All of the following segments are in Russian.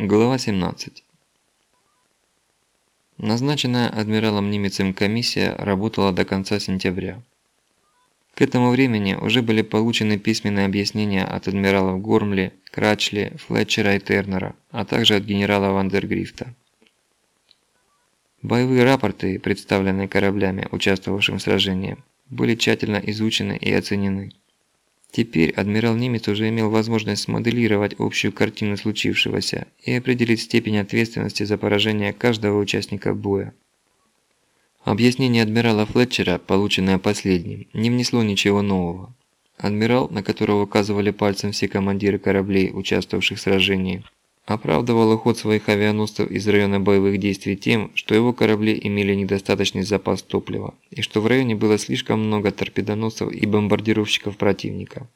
Глава 17. Назначенная адмиралом Нимецем комиссия работала до конца сентября. К этому времени уже были получены письменные объяснения от адмиралов Гормли, Крачли, Флетчера и Тернера, а также от генерала Вандергрифта. Боевые рапорты, представленные кораблями, участвовавшим в сражении, были тщательно изучены и оценены. Теперь адмирал Немец уже имел возможность смоделировать общую картину случившегося и определить степень ответственности за поражение каждого участника боя. Объяснение адмирала Флетчера, полученное последним, не внесло ничего нового. Адмирал, на которого указывали пальцем все командиры кораблей, участвовавших в сражении, оправдывал уход своих авианосцев из района боевых действий тем, что его корабли имели недостаточный запас топлива, и что в районе было слишком много торпедоносцев и бомбардировщиков противника.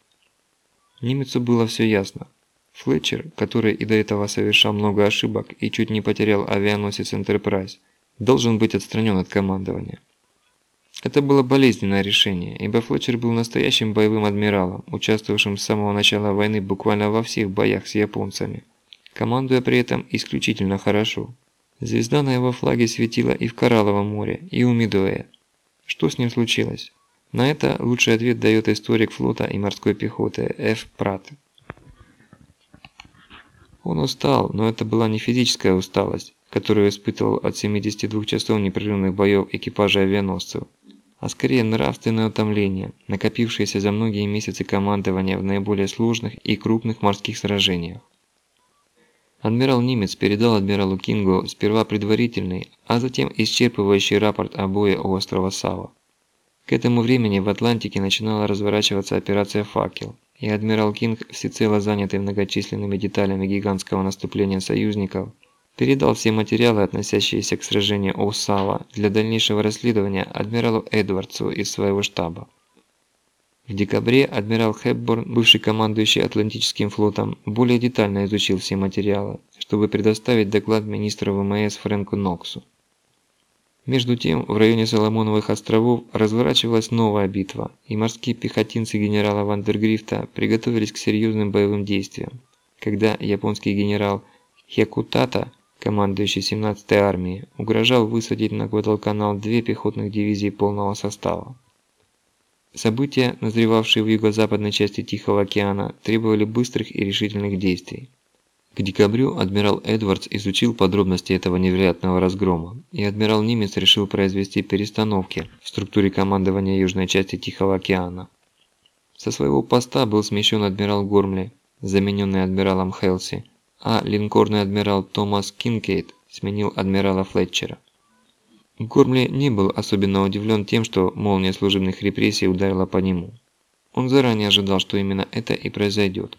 Немецу было все ясно. Флетчер, который и до этого совершал много ошибок и чуть не потерял авианосец Enterprise, должен быть отстранен от командования. Это было болезненное решение, ибо Флетчер был настоящим боевым адмиралом, участвовавшим с самого начала войны буквально во всех боях с японцами – командуя при этом исключительно хорошо. Звезда на его флаге светила и в Коралловом море, и у Медоя. Что с ним случилось? На это лучший ответ дает историк флота и морской пехоты Ф. Пратт. Он устал, но это была не физическая усталость, которую испытывал от 72 часов непрерывных боев экипажа авианосцев, а скорее нравственное утомление, накопившееся за многие месяцы командования в наиболее сложных и крупных морских сражениях. Адмирал Нимец передал адмиралу Кингу сперва предварительный, а затем исчерпывающий рапорт о бое у острова Сава. К этому времени в Атлантике начинала разворачиваться операция «Факел», и адмирал Кинг, всецело занятый многочисленными деталями гигантского наступления союзников, передал все материалы, относящиеся к сражению у Сава, для дальнейшего расследования адмиралу Эдвардсу из своего штаба. В декабре адмирал Хепборн, бывший командующий Атлантическим флотом, более детально изучил все материалы, чтобы предоставить доклад министру ВМС Фрэнку Ноксу. Между тем, в районе Соломоновых островов разворачивалась новая битва, и морские пехотинцы генерала Вандергрифта приготовились к серьезным боевым действиям, когда японский генерал Хекутата, командующий 17-й армией, угрожал высадить на Гвадалканал две пехотных дивизии полного состава. События, назревавшие в юго-западной части Тихого океана, требовали быстрых и решительных действий. К декабрю адмирал Эдвардс изучил подробности этого невероятного разгрома, и адмирал Нимец решил произвести перестановки в структуре командования южной части Тихого океана. Со своего поста был смещен адмирал Гормли, замененный адмиралом Хелси, а линкорный адмирал Томас Кинкейт сменил адмирала Флетчера. Гормли не был особенно удивлен тем, что молния служебных репрессий ударила по нему. Он заранее ожидал, что именно это и произойдет.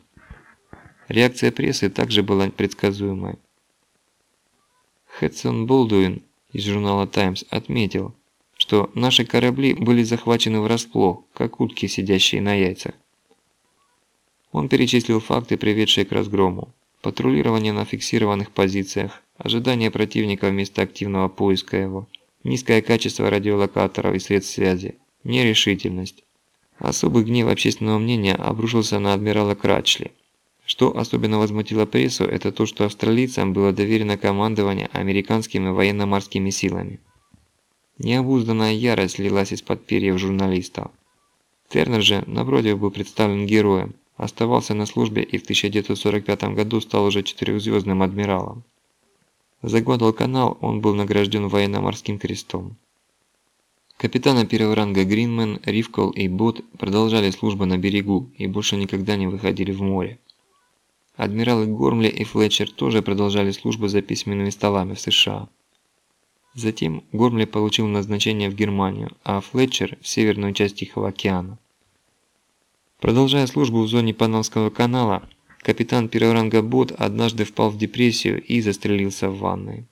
Реакция прессы также была предсказуемой. Хэтсон Болдуин из журнала «Таймс» отметил, что наши корабли были захвачены врасплох, как утки, сидящие на яйцах. Он перечислил факты, приведшие к разгрому. Патрулирование на фиксированных позициях, ожидание противника вместо активного поиска его – низкое качество радиолокаторов и средств связи, нерешительность. Особый гнев общественного мнения обрушился на адмирала Крачли. Что особенно возмутило прессу, это то, что австралийцам было доверено командование американскими военно-морскими силами. Необузданная ярость лилась из-под перьев журналистов. Тернер же, напротив, был представлен героем, оставался на службе и в 1945 году стал уже четырехзвездным адмиралом. За Гвадалканал он был награжден военно-морским крестом. Капитаны первого ранга Гринмен, Ривкол и Бот продолжали службу на берегу и больше никогда не выходили в море. Адмиралы Гормли и Флетчер тоже продолжали службу за письменными столами в США. Затем Гормли получил назначение в Германию, а Флетчер – в северную часть Тихого океана. Продолжая службу в зоне Панамского канала, Капитан первого ранга Бот однажды впал в депрессию и застрелился в ванной.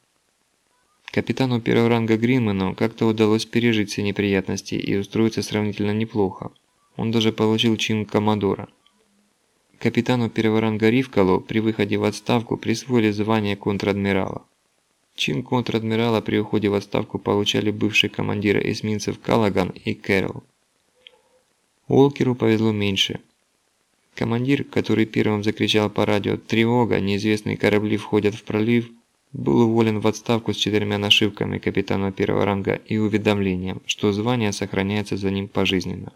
Капитану первого ранга Гринману как-то удалось пережить все неприятности и устроиться сравнительно неплохо. Он даже получил чин коммодора. Капитану первого ранга Ривкалу при выходе в отставку присвоили звание контр-адмирала. Чин контр-адмирала при уходе в отставку получали бывшие командиры эсминцев Каллаган и Кэрролл. Уолкеру повезло меньше – Командир, который первым закричал по радио «Тревога! Неизвестные корабли входят в пролив!» был уволен в отставку с четырьмя нашивками капитана первого ранга и уведомлением, что звание сохраняется за ним пожизненно.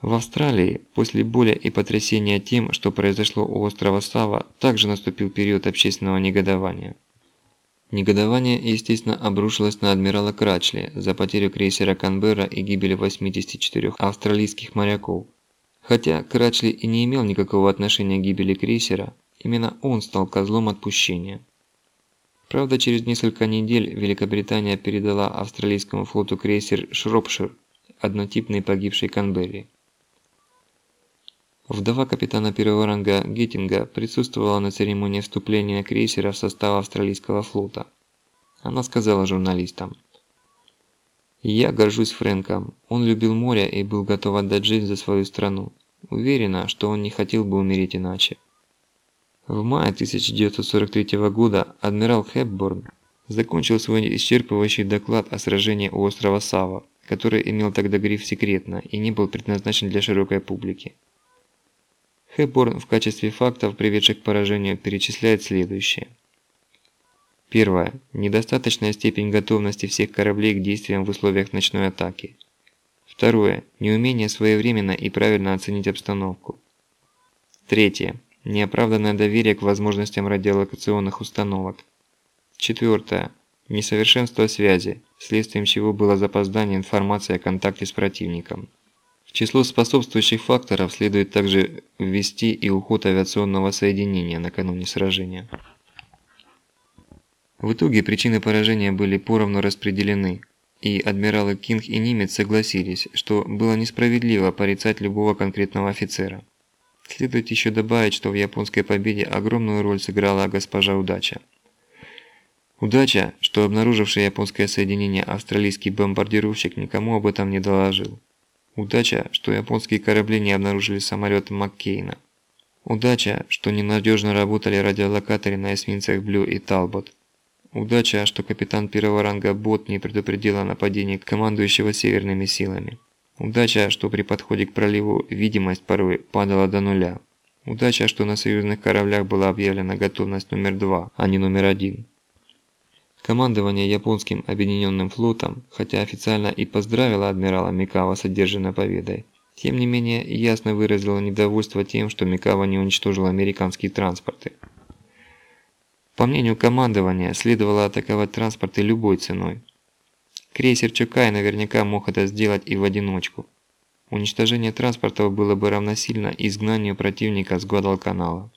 В Австралии, после боли и потрясения тем, что произошло у острова Сава, также наступил период общественного негодования. Негодование, естественно, обрушилось на адмирала Крачли за потерю крейсера Канберра и гибель 84 австралийских моряков. Хотя Крачли и не имел никакого отношения к гибели крейсера, именно он стал козлом отпущения. Правда, через несколько недель Великобритания передала австралийскому флоту крейсер «Шропшир», однотипный погибший Канберри. Вдова капитана первого ранга Геттинга присутствовала на церемонии вступления крейсера в состав австралийского флота. Она сказала журналистам. «Я горжусь Фрэнком. Он любил море и был готов отдать жизнь за свою страну. Уверена, что он не хотел бы умереть иначе». В мае 1943 года адмирал Хепборн закончил свой исчерпывающий доклад о сражении у острова Сава, который имел тогда гриф «секретно» и не был предназначен для широкой публики. Хэбборн в качестве фактов, приведших к поражению, перечисляет следующее. Первое. Недостаточная степень готовности всех кораблей к действиям в условиях ночной атаки. Второе. Неумение своевременно и правильно оценить обстановку. Третье. Неоправданное доверие к возможностям радиолокационных установок. Четвертое. Несовершенство связи, следствием чего было запоздание информации о контакте с противником. В число способствующих факторов следует также ввести и уход авиационного соединения накануне сражения. В итоге причины поражения были поровну распределены, и адмиралы Кинг и Нимец согласились, что было несправедливо порицать любого конкретного офицера. Следует еще добавить, что в японской победе огромную роль сыграла госпожа Удача. Удача, что обнаруживший японское соединение австралийский бомбардировщик никому об этом не доложил. Удача, что японские корабли не обнаружили самолеты Маккейна. Удача, что ненадежно работали радиолокаторы на эсминцах Блю и Талбот. Удача, что капитан первого ранга Бот не предупредил о нападении командующего северными силами. Удача, что при подходе к проливу видимость порой падала до нуля. Удача, что на союзных кораблях была объявлена готовность номер два, а не номер один. Командование японским объединенным флотом, хотя официально и поздравило адмирала Микава с одержанной победой, тем не менее ясно выразило недовольство тем, что Микава не уничтожил американские транспорты. По мнению командования, следовало атаковать транспорты любой ценой. Крейсер Чукай наверняка мог это сделать и в одиночку. Уничтожение транспортов было бы равносильно изгнанию противника с Гвадалканала.